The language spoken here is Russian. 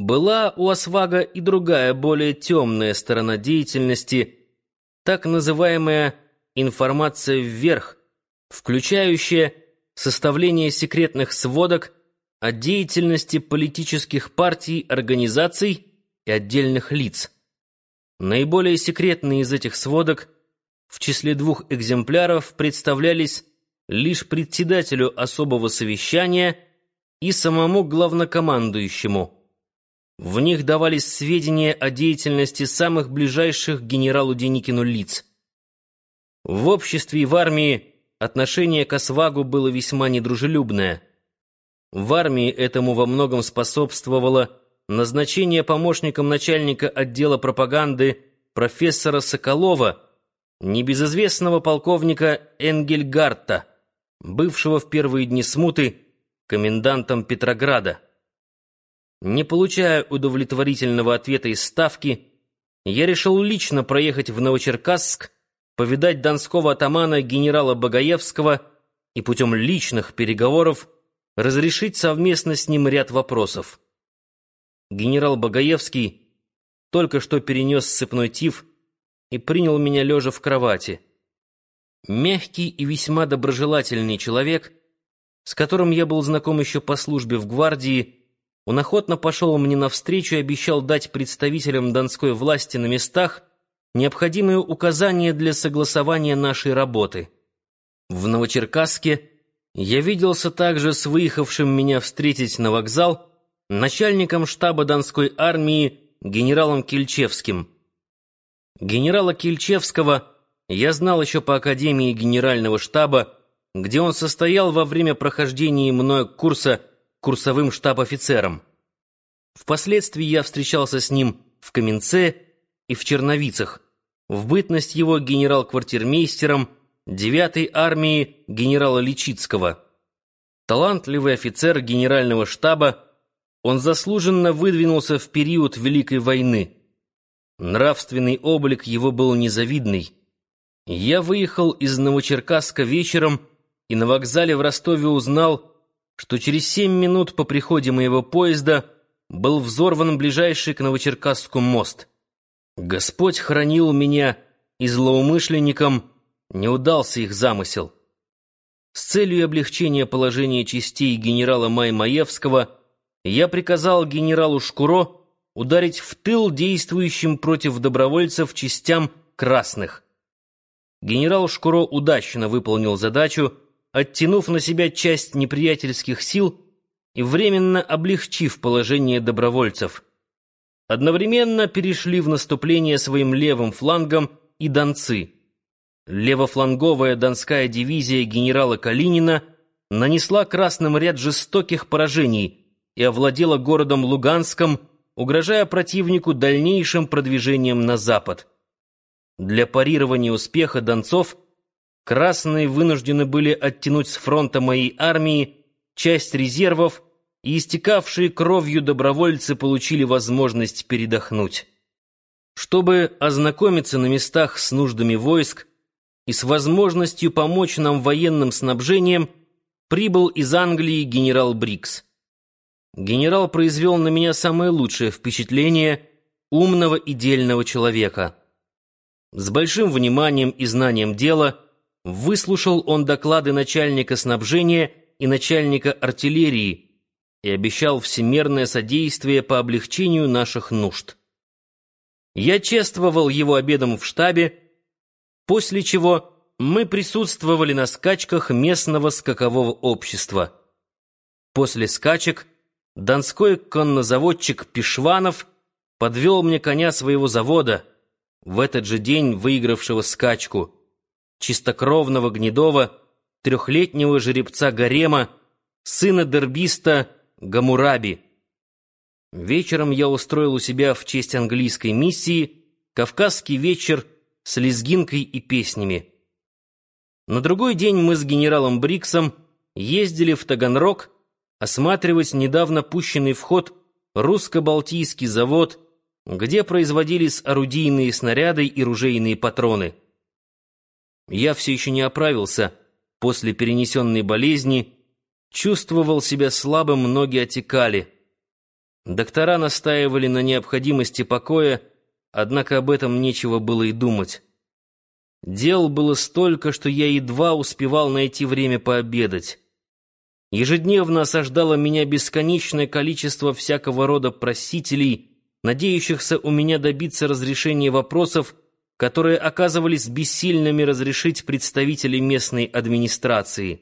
Была у Освага и другая, более темная сторона деятельности, так называемая «информация вверх», включающая составление секретных сводок о деятельности политических партий, организаций и отдельных лиц. Наиболее секретные из этих сводок в числе двух экземпляров представлялись лишь председателю особого совещания и самому главнокомандующему. В них давались сведения о деятельности самых ближайших к генералу Деникину лиц. В обществе и в армии отношение к Освагу было весьма недружелюбное. В армии этому во многом способствовало назначение помощником начальника отдела пропаганды профессора Соколова, небезызвестного полковника Энгельгарта, бывшего в первые дни смуты комендантом Петрограда. Не получая удовлетворительного ответа из Ставки, я решил лично проехать в Новочеркасск, повидать донского атамана генерала Багаевского и путем личных переговоров разрешить совместно с ним ряд вопросов. Генерал Багаевский только что перенес сыпной тиф и принял меня лежа в кровати. Мягкий и весьма доброжелательный человек, с которым я был знаком еще по службе в гвардии, он охотно пошел мне навстречу и обещал дать представителям донской власти на местах необходимые указания для согласования нашей работы. В Новочеркасске я виделся также с выехавшим меня встретить на вокзал начальником штаба Донской армии генералом Кильчевским. Генерала Кильчевского я знал еще по Академии Генерального штаба, где он состоял во время прохождения мною курса курсовым штаб-офицером. Впоследствии я встречался с ним в Каменце и в Черновицах, в бытность его генерал-квартирмейстером 9-й армии генерала Личицкого. Талантливый офицер генерального штаба, он заслуженно выдвинулся в период Великой войны. Нравственный облик его был незавидный. Я выехал из Новочеркасска вечером и на вокзале в Ростове узнал, что через семь минут по приходе моего поезда был взорван ближайший к Новочеркасску мост. Господь хранил меня, и злоумышленникам не удался их замысел. С целью облегчения положения частей генерала Маймаевского я приказал генералу Шкуро ударить в тыл действующим против добровольцев частям красных. Генерал Шкуро удачно выполнил задачу, оттянув на себя часть неприятельских сил и временно облегчив положение добровольцев. Одновременно перешли в наступление своим левым флангом и донцы. Левофланговая донская дивизия генерала Калинина нанесла красным ряд жестоких поражений и овладела городом Луганском, угрожая противнику дальнейшим продвижением на запад. Для парирования успеха донцов красные вынуждены были оттянуть с фронта моей армии часть резервов, и истекавшие кровью добровольцы получили возможность передохнуть. Чтобы ознакомиться на местах с нуждами войск и с возможностью помочь нам военным снабжением, прибыл из Англии генерал Брикс. Генерал произвел на меня самое лучшее впечатление умного и дельного человека. С большим вниманием и знанием дела выслушал он доклады начальника снабжения и начальника артиллерии и обещал всемерное содействие по облегчению наших нужд. Я чествовал его обедом в штабе, после чего мы присутствовали на скачках местного скакового общества. После скачек Донской коннозаводчик Пишванов подвел мне коня своего завода, в этот же день выигравшего скачку, чистокровного гнедого, трехлетнего жеребца Гарема, сына дербиста Гамураби. Вечером я устроил у себя в честь английской миссии кавказский вечер с лезгинкой и песнями. На другой день мы с генералом Бриксом ездили в Таганрог, осматривать недавно пущенный в ход русско-балтийский завод, где производились орудийные снаряды и ружейные патроны. Я все еще не оправился после перенесенной болезни, чувствовал себя слабым, ноги отекали. Доктора настаивали на необходимости покоя, однако об этом нечего было и думать. Дел было столько, что я едва успевал найти время пообедать. Ежедневно осаждало меня бесконечное количество всякого рода просителей, надеющихся у меня добиться разрешения вопросов, которые оказывались бессильными разрешить представители местной администрации.